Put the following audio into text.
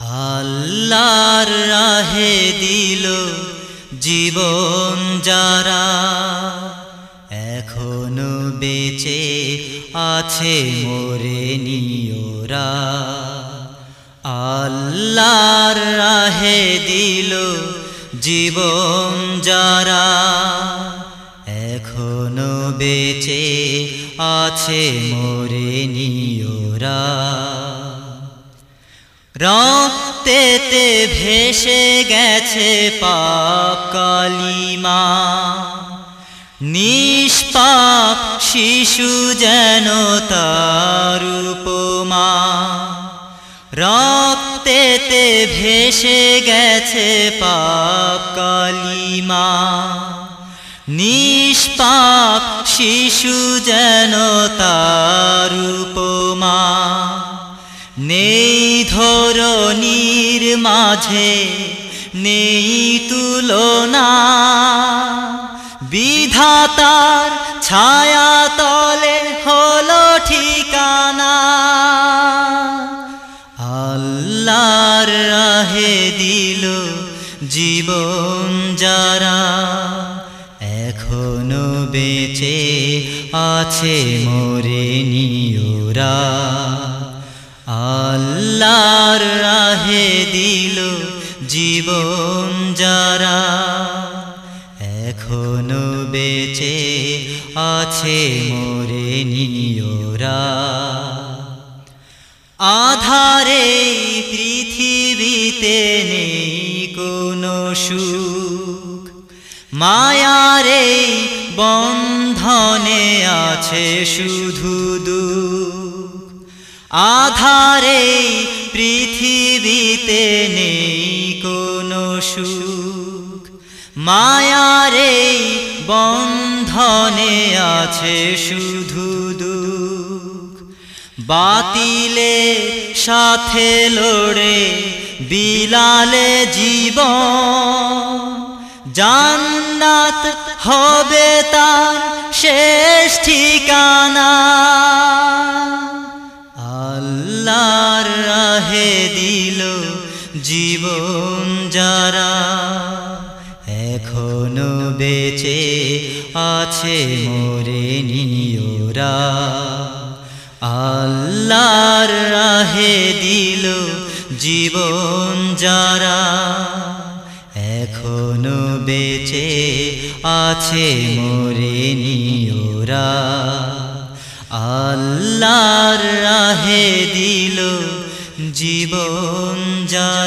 আল্লাহর রাহে দিল জীবন যারা, এখনও বেঁচে আছে, মোরে নিয়োরা আল্লাহর রাহে দিল জীবন যারা, এখনও বেঁচে আছে, মোরে নিয়োরা রক্তেতে ভেসে গেছে পাপ কালিমা। নিষ্পাপ শিশু যেন তার উপমা। রক্তেতে ভেসে গেছে পাপ কালিমা। নিষ্পাপ শিশু যেন তার নেই ধরনীর মাঝে, নেই তুলনা। বিধাতার ছায়া তলে হলো ঠিকানা। আল্লাহর রাহে দিল জীবন যারা, এখনও বেঁচে আছে মোরে নিয়োরা। আল্লাহর রাহে দিল জীবন যারা, এখনও বেঁচে আছে মোরে নিয়োরা আধারে পৃথিবীতে নেই কোনো সুখ, মায়ারে বন্ধনে আছে শুধু দুঃখ। আধারে পৃথিবীতে নেই কোনো সুখ। মায়ারে বন্ধনে আছে শুধু দুঃখ। বাতিলে সাথে লড়ে বিলালে জীবন। জান্নাত হবে তার শেষ ঠিকানা। যারা এখনও বেঁচে আছে মোরে নিয়োরা আল্লাহর রাহে দিল জীবন যারা এখনও বেঁচে আছে মোরে নিয়োরা আল্লাহর রাহে দিল জীবন যারা